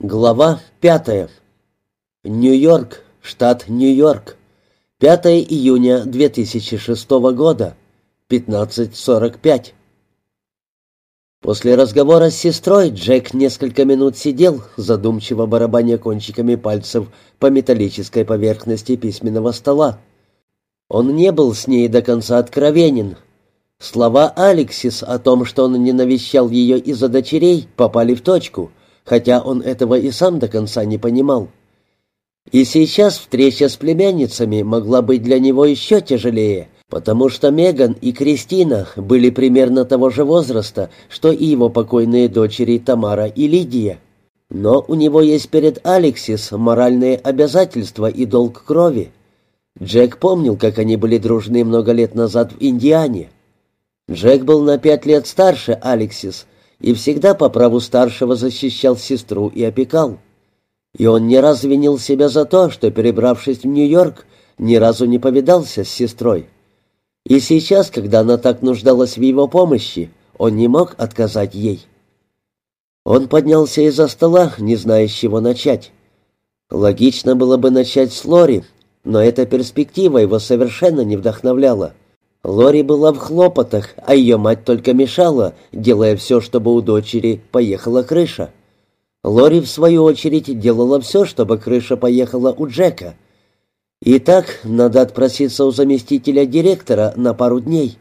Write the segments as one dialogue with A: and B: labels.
A: Глава пятая. Нью-Йорк, штат Нью-Йорк. 5 июня 2006 года. 15.45. После разговора с сестрой Джек несколько минут сидел, задумчиво барабаня кончиками пальцев по металлической поверхности письменного стола. Он не был с ней до конца откровенен. Слова Алексис о том, что он не навещал ее из-за дочерей, попали в точку — хотя он этого и сам до конца не понимал. И сейчас встреча с племянницами могла быть для него еще тяжелее, потому что Меган и Кристина были примерно того же возраста, что и его покойные дочери Тамара и Лидия. Но у него есть перед Алексис моральные обязательства и долг крови. Джек помнил, как они были дружны много лет назад в Индиане. Джек был на пять лет старше Алексис — и всегда по праву старшего защищал сестру и опекал. И он не раз винил себя за то, что, перебравшись в Нью-Йорк, ни разу не повидался с сестрой. И сейчас, когда она так нуждалась в его помощи, он не мог отказать ей. Он поднялся из-за стола, не зная, с чего начать. Логично было бы начать с Лори, но эта перспектива его совершенно не вдохновляла. Лори была в хлопотах, а ее мать только мешала, делая все, чтобы у дочери поехала крыша. Лори, в свою очередь, делала все, чтобы крыша поехала у Джека. Итак, надо отпроситься у заместителя директора на пару дней.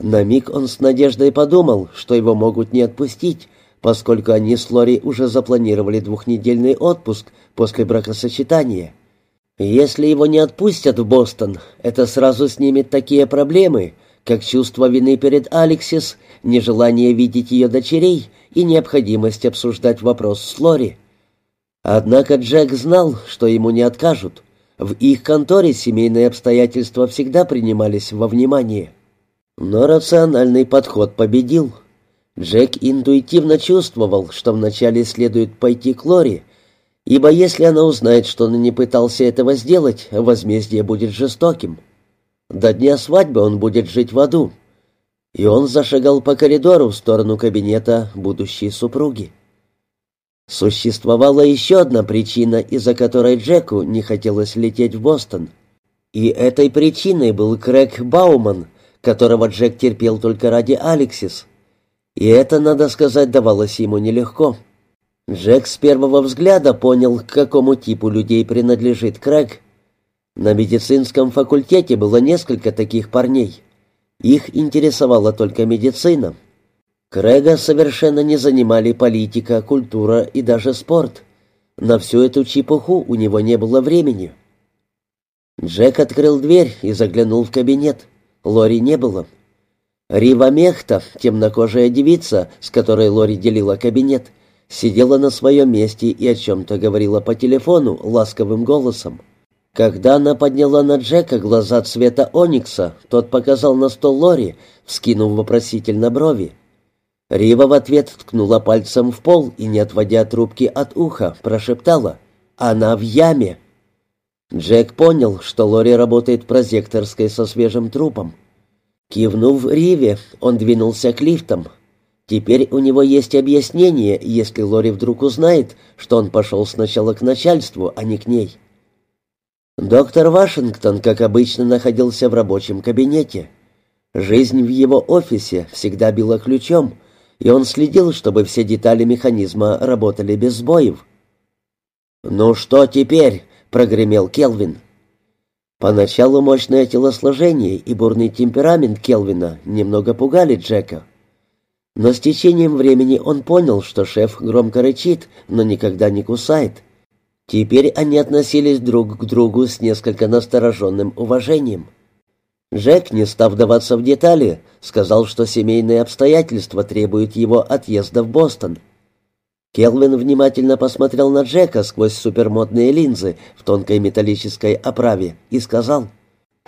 A: На миг он с надеждой подумал, что его могут не отпустить, поскольку они с Лори уже запланировали двухнедельный отпуск после бракосочетания. Если его не отпустят в Бостон, это сразу снимет такие проблемы, как чувство вины перед Алексис, нежелание видеть ее дочерей и необходимость обсуждать вопрос с Лори. Однако Джек знал, что ему не откажут. В их конторе семейные обстоятельства всегда принимались во внимание. Но рациональный подход победил. Джек интуитивно чувствовал, что вначале следует пойти к Лори, ибо если она узнает, что он не пытался этого сделать, возмездие будет жестоким. До дня свадьбы он будет жить в аду. И он зашагал по коридору в сторону кабинета будущей супруги. Существовала еще одна причина, из-за которой Джеку не хотелось лететь в Бостон. И этой причиной был Крэг Бауман, которого Джек терпел только ради Алексис. И это, надо сказать, давалось ему нелегко. Джек с первого взгляда понял, к какому типу людей принадлежит Крэг. На медицинском факультете было несколько таких парней. Их интересовала только медицина. Крэга совершенно не занимали политика, культура и даже спорт. На всю эту чепуху у него не было времени. Джек открыл дверь и заглянул в кабинет. Лори не было. Рива Мехта, темнокожая девица, с которой Лори делила кабинет, — сидела на своем месте и о чем-то говорила по телефону ласковым голосом. Когда она подняла на Джека глаза цвета оникса, тот показал на стол Лори, вскинув вопросительно брови. Рива в ответ ткнула пальцем в пол и, не отводя трубки от уха, прошептала «Она в яме!». Джек понял, что Лори работает в прозекторской со свежим трупом. Кивнув Риве, он двинулся к лифтам, Теперь у него есть объяснение, если Лори вдруг узнает, что он пошел сначала к начальству, а не к ней. Доктор Вашингтон, как обычно, находился в рабочем кабинете. Жизнь в его офисе всегда била ключом, и он следил, чтобы все детали механизма работали без сбоев. «Ну что теперь?» — прогремел Келвин. Поначалу мощное телосложение и бурный темперамент Келвина немного пугали Джека. Но с течением времени он понял, что шеф громко рычит, но никогда не кусает. Теперь они относились друг к другу с несколько настороженным уважением. Джек, не став вдаваться в детали, сказал, что семейные обстоятельства требуют его отъезда в Бостон. Келвин внимательно посмотрел на Джека сквозь супермодные линзы в тонкой металлической оправе и сказал —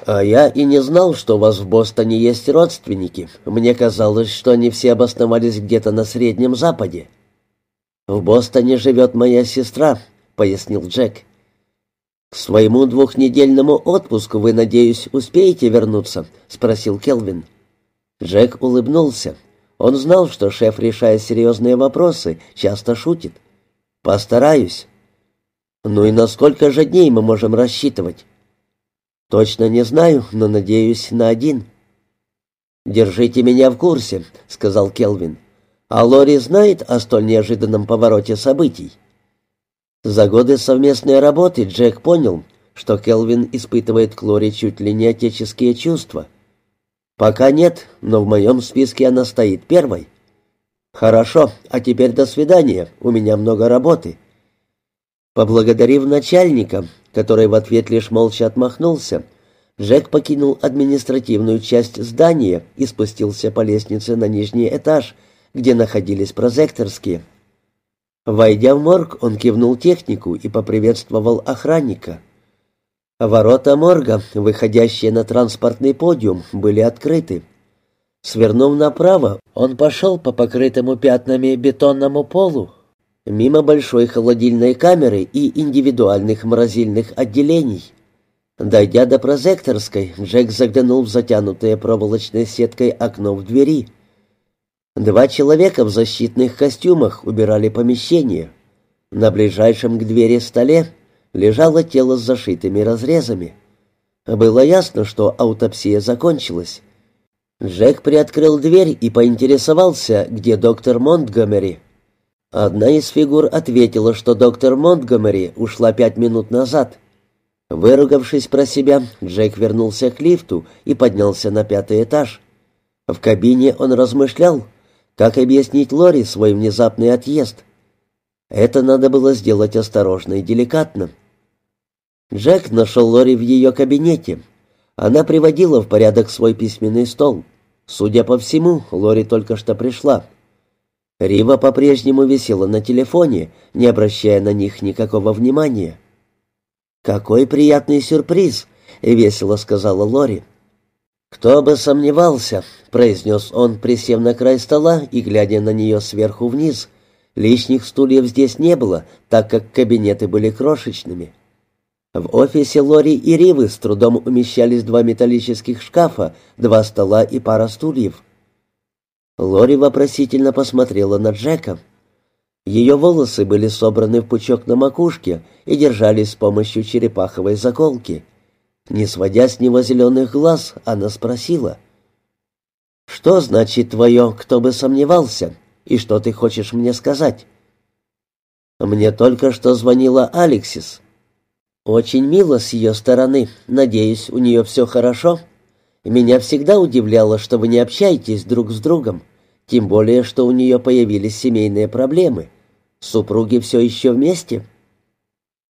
A: «А я и не знал, что у вас в Бостоне есть родственники. Мне казалось, что они все обосновались где-то на Среднем Западе». «В Бостоне живет моя сестра», — пояснил Джек. «К своему двухнедельному отпуску вы, надеюсь, успеете вернуться?» — спросил Келвин. Джек улыбнулся. Он знал, что шеф, решая серьезные вопросы, часто шутит. «Постараюсь». «Ну и на сколько же дней мы можем рассчитывать?» «Точно не знаю, но надеюсь на один». «Держите меня в курсе», — сказал Келвин. «А Лори знает о столь неожиданном повороте событий?» За годы совместной работы Джек понял, что Келвин испытывает к Лори чуть ли не отеческие чувства. «Пока нет, но в моем списке она стоит первой». «Хорошо, а теперь до свидания, у меня много работы». Поблагодарив начальника, который в ответ лишь молча отмахнулся, Джек покинул административную часть здания и спустился по лестнице на нижний этаж, где находились прозекторские. Войдя в морг, он кивнул технику и поприветствовал охранника. Ворота морга, выходящие на транспортный подиум, были открыты. Свернув направо, он пошел по покрытому пятнами бетонному полу, мимо большой холодильной камеры и индивидуальных морозильных отделений. Дойдя до прозекторской, Джек заглянул в затянутое проволочной сеткой окно в двери. Два человека в защитных костюмах убирали помещение. На ближайшем к двери столе лежало тело с зашитыми разрезами. Было ясно, что аутопсия закончилась. Джек приоткрыл дверь и поинтересовался, где доктор Монтгомери. Одна из фигур ответила, что доктор Монтгомери ушла пять минут назад. Выругавшись про себя, Джек вернулся к лифту и поднялся на пятый этаж. В кабине он размышлял, как объяснить Лори свой внезапный отъезд. Это надо было сделать осторожно и деликатно. Джек нашел Лори в ее кабинете — она приводила в порядок свой письменный стол. Судя по всему, Лори только что пришла. Рива по-прежнему висела на телефоне, не обращая на них никакого внимания. «Какой приятный сюрприз!» — весело сказала Лори. «Кто бы сомневался», — произнес он, присев на край стола и глядя на нее сверху вниз. Лишних стульев здесь не было, так как кабинеты были крошечными. В офисе Лори и Ривы с трудом умещались два металлических шкафа, два стола и пара стульев. Лори вопросительно посмотрела на Джека. Ее волосы были собраны в пучок на макушке и держались с помощью черепаховой заколки. Не сводя с него зеленых глаз, она спросила. «Что значит твое, кто бы сомневался, и что ты хочешь мне сказать?» «Мне только что звонила Алексис». «Очень мило с ее стороны. Надеюсь, у нее все хорошо. Меня всегда удивляло, что вы не общаетесь друг с другом, тем более, что у нее появились семейные проблемы. Супруги все еще вместе?»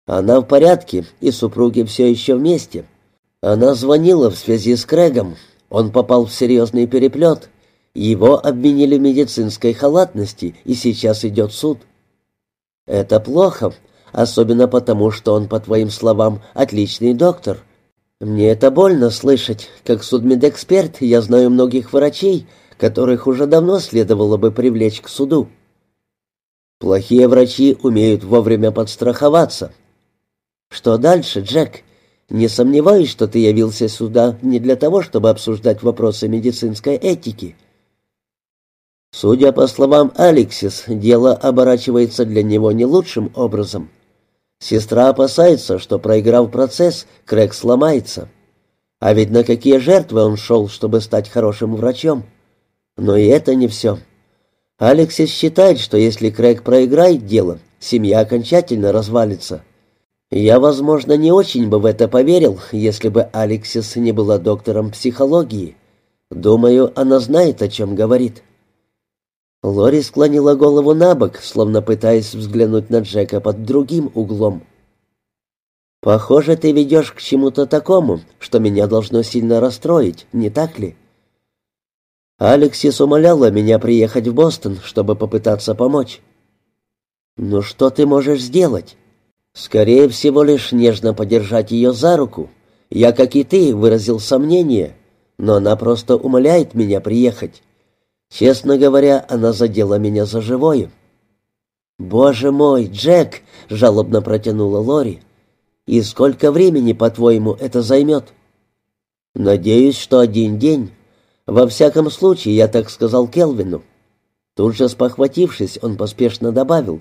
A: «Она в порядке, и супруги все еще вместе. Она звонила в связи с Крэгом. Он попал в серьезный переплет. Его обвинили в медицинской халатности, и сейчас идет суд». «Это плохо», особенно потому, что он, по твоим словам, отличный доктор. Мне это больно слышать. Как судмедэксперт я знаю многих врачей, которых уже давно следовало бы привлечь к суду. Плохие врачи умеют вовремя подстраховаться. Что дальше, Джек? Не сомневаюсь, что ты явился сюда не для того, чтобы обсуждать вопросы медицинской этики. Судя по словам Алексис, дело оборачивается для него не лучшим образом. Сестра опасается, что, проиграв процесс, Крэг сломается. А ведь на какие жертвы он шел, чтобы стать хорошим врачом? Но и это не все. Алексис считает, что если Крэг проиграет дело, семья окончательно развалится. Я, возможно, не очень бы в это поверил, если бы Алексис не была доктором психологии. Думаю, она знает, о чем говорит. Лори склонила голову на бок, словно пытаясь взглянуть на Джека под другим углом. «Похоже, ты ведешь к чему-то такому, что меня должно сильно расстроить, не так ли?» Алексис умоляла меня приехать в Бостон, чтобы попытаться помочь. «Ну что ты можешь сделать?» «Скорее всего, лишь нежно подержать ее за руку. Я, как и ты, выразил сомнение, но она просто умоляет меня приехать. Честно говоря, она задела меня за живое. «Боже мой, Джек!» — жалобно протянула Лори. «И сколько времени, по-твоему, это займет?» «Надеюсь, что один день. Во всяком случае, я так сказал Келвину». Тут же спохватившись, он поспешно добавил.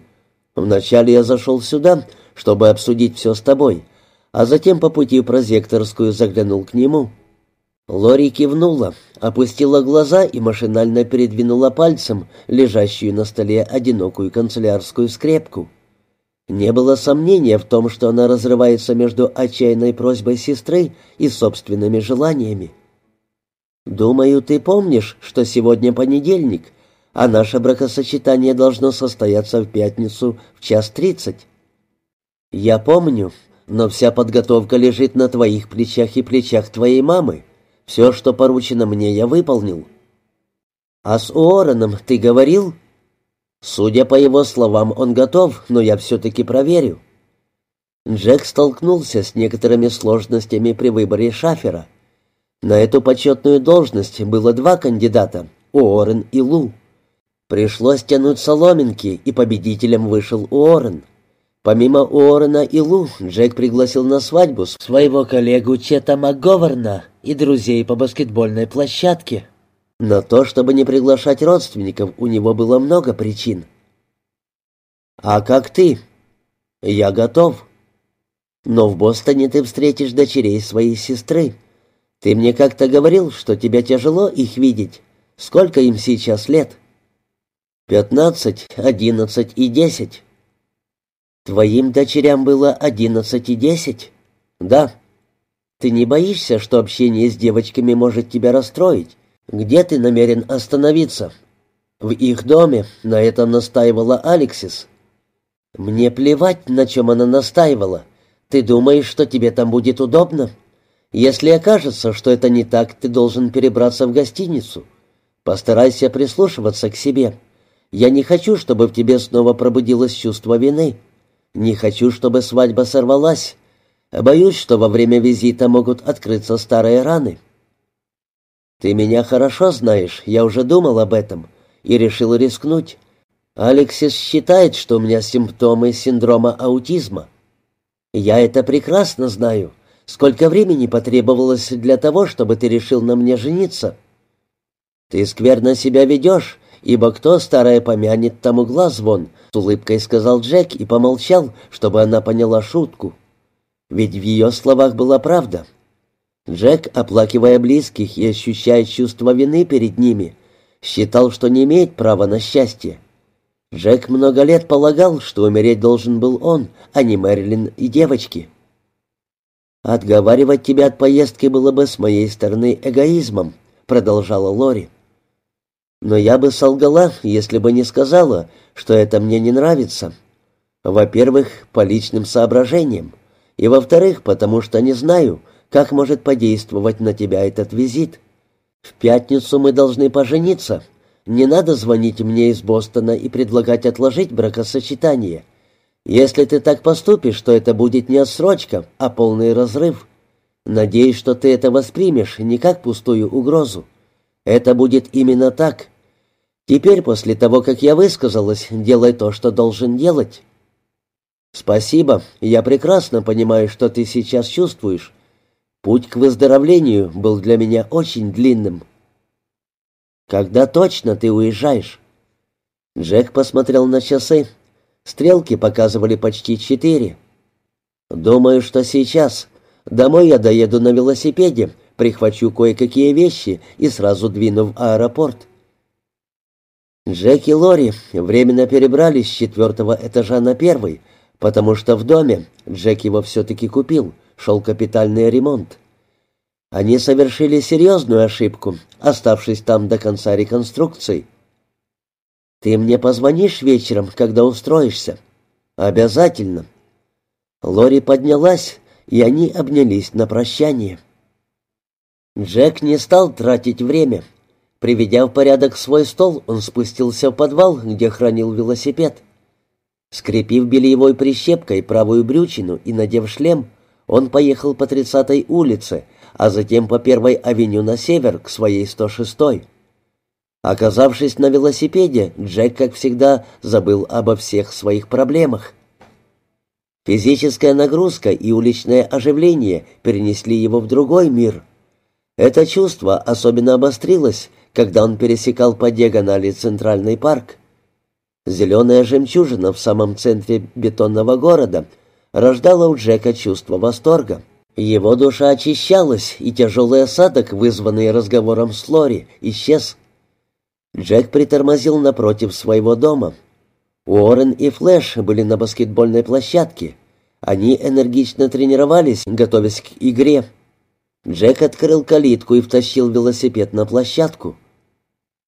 A: Вначале я зашел сюда, чтобы обсудить все с тобой, а затем по пути в прозекторскую заглянул к нему. Лори кивнула, опустила глаза и машинально передвинула пальцем лежащую на столе одинокую канцелярскую скрепку. Не было сомнения в том, что она разрывается между отчаянной просьбой сестры и собственными желаниями. «Думаю, ты помнишь, что сегодня понедельник, а наше бракосочетание должно состояться в пятницу в час тридцать». «Я помню, но вся подготовка лежит на твоих плечах и плечах твоей мамы. Все, что поручено мне, я выполнил». «А с Уорреном ты говорил?» «Судя по его словам, он готов, но я все-таки проверю». Джек столкнулся с некоторыми сложностями при выборе шафера. На эту почетную должность было два кандидата — Уоррен и Лу. Пришлось тянуть соломинки, и победителем вышел Уоррен. Помимо Уоррена и Лу, Джек пригласил на свадьбу своего коллегу Чета МакГоверна и друзей по баскетбольной площадке. На то, чтобы не приглашать родственников, у него было много причин. «А как ты?» «Я готов. Но в Бостоне ты встретишь дочерей своей сестры. Ты мне как-то говорил, что тебе тяжело их видеть. Сколько им сейчас лет?» «Пятнадцать, одиннадцать и десять». «Твоим дочерям было одиннадцать и десять?» «Да». «Ты не боишься, что общение с девочками может тебя расстроить? Где ты намерен остановиться?» «В их доме», — на этом настаивала Алексис. «Мне плевать, на чем она настаивала. Ты думаешь, что тебе там будет удобно? Если окажется, что это не так, ты должен перебраться в гостиницу. Постарайся прислушиваться к себе. Я не хочу, чтобы в тебе снова пробудилось чувство вины». Не хочу, чтобы свадьба сорвалась. Боюсь, что во время визита могут открыться старые раны. Ты меня хорошо знаешь, я уже думал об этом и решил рискнуть. Алексис считает, что у меня симптомы синдрома аутизма. Я это прекрасно знаю. Сколько времени потребовалось для того, чтобы ты решил на мне жениться? Ты скверно себя ведешь, ибо кто старое помянет, тому глаз вон», — с улыбкой сказал Джек и помолчал, чтобы она поняла шутку. Ведь в ее словах была правда. Джек, оплакивая близких и ощущая чувство вины перед ними, считал, что не имеет права на счастье. Джек много лет полагал, что умереть должен был он, а не Мэрилин и девочки. «Отговаривать тебя от поездки было бы с моей стороны эгоизмом», — продолжала Лори. Но я бы солгала, если бы не сказала, что это мне не нравится. Во-первых, по личным соображениям, и во-вторых, потому что не знаю, как может подействовать на тебя этот визит. В пятницу мы должны пожениться. Не надо звонить мне из Бостона и предлагать отложить бракосочетание. Если ты так поступишь, то это будет не отсрочка, а полный разрыв. Надеюсь, что ты это воспримешь не как пустую угрозу. Это будет именно так. Теперь, после того, как я высказалась, делай то, что должен делать. Спасибо. Я прекрасно понимаю, что ты сейчас чувствуешь. Путь к выздоровлению был для меня очень длинным. Когда точно ты уезжаешь? Джек посмотрел на часы. Стрелки показывали почти четыре. Думаю, что сейчас. Домой я доеду на велосипеде, прихвачу кое-какие вещи и сразу двину в аэропорт. Джек и Лори временно перебрались с четвертого этажа на первый, потому что в доме Джек его все-таки купил, шел капитальный ремонт. Они совершили серьезную ошибку, оставшись там до конца реконструкции. «Ты мне позвонишь вечером, когда устроишься?» «Обязательно». Лори поднялась, и они обнялись на прощание. Джек не стал тратить время. Приведя в порядок свой стол, он спустился в подвал, где хранил велосипед. Скрепив бельевой прищепкой правую брючину и надев шлем, он поехал по 30-й улице, а затем по первой авеню на север к своей 106-й. Оказавшись на велосипеде, Джек, как всегда, забыл обо всех своих проблемах. Физическая нагрузка и уличное оживление перенесли его в другой мир — это чувство особенно обострилось, когда он пересекал по диагонали Центральный парк. Зеленая жемчужина в самом центре бетонного города рождала у Джека чувство восторга. Его душа очищалась, и тяжелый осадок, вызванный разговором с Лори, исчез. Джек притормозил напротив своего дома. Уоррен и Флэш были на баскетбольной площадке. Они энергично тренировались, готовясь к игре. Джек открыл калитку и втащил велосипед на площадку.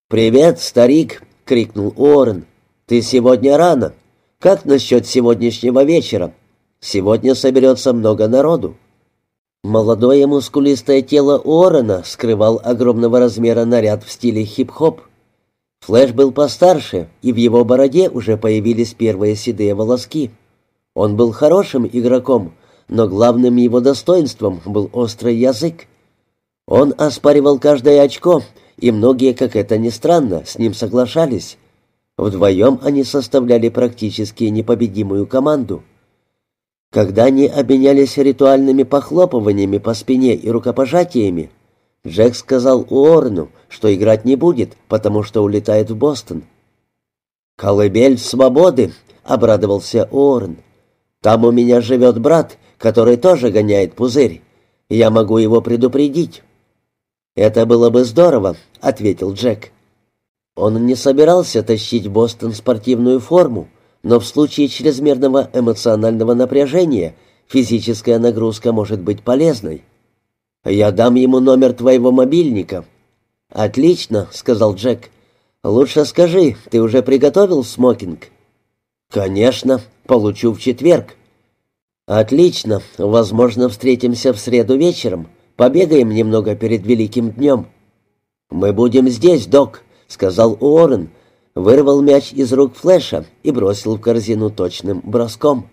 A: «Привет, старик!» — крикнул Уоррен. «Ты сегодня рано. Как насчет сегодняшнего вечера? Сегодня соберется много народу». Молодое мускулистое тело Уоррена скрывал огромного размера наряд в стиле хип-хоп. Флэш был постарше, и в его бороде уже появились первые седые волоски. Он был хорошим игроком, но главным его достоинством был острый язык. Он оспаривал каждое очко, и многие, как это ни странно, с ним соглашались. Вдвоем они составляли практически непобедимую команду. Когда они обменялись ритуальными похлопываниями по спине и рукопожатиями, Джек сказал Уоррену, что играть не будет, потому что улетает в Бостон. «Колыбель свободы!» — обрадовался Уоррен. «Там у меня живет брат, который тоже гоняет пузырь. Я могу его предупредить». «Это было бы здорово», — ответил Джек. Он не собирался тащить Бостон спортивную форму, но в случае чрезмерного эмоционального напряжения физическая нагрузка может быть полезной. «Я дам ему номер твоего мобильника». «Отлично», — сказал Джек. «Лучше скажи, ты уже приготовил смокинг?» «Конечно, получу в четверг». «Отлично. Возможно, встретимся в среду вечером. Побегаем немного перед Великим днем». «Мы будем здесь, док», — сказал Уоррен, вырвал мяч из рук Флэша и бросил в корзину точным броском.